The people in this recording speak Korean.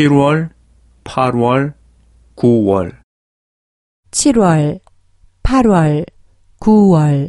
7월, 8월, 9월. 7월, 8월, 9월.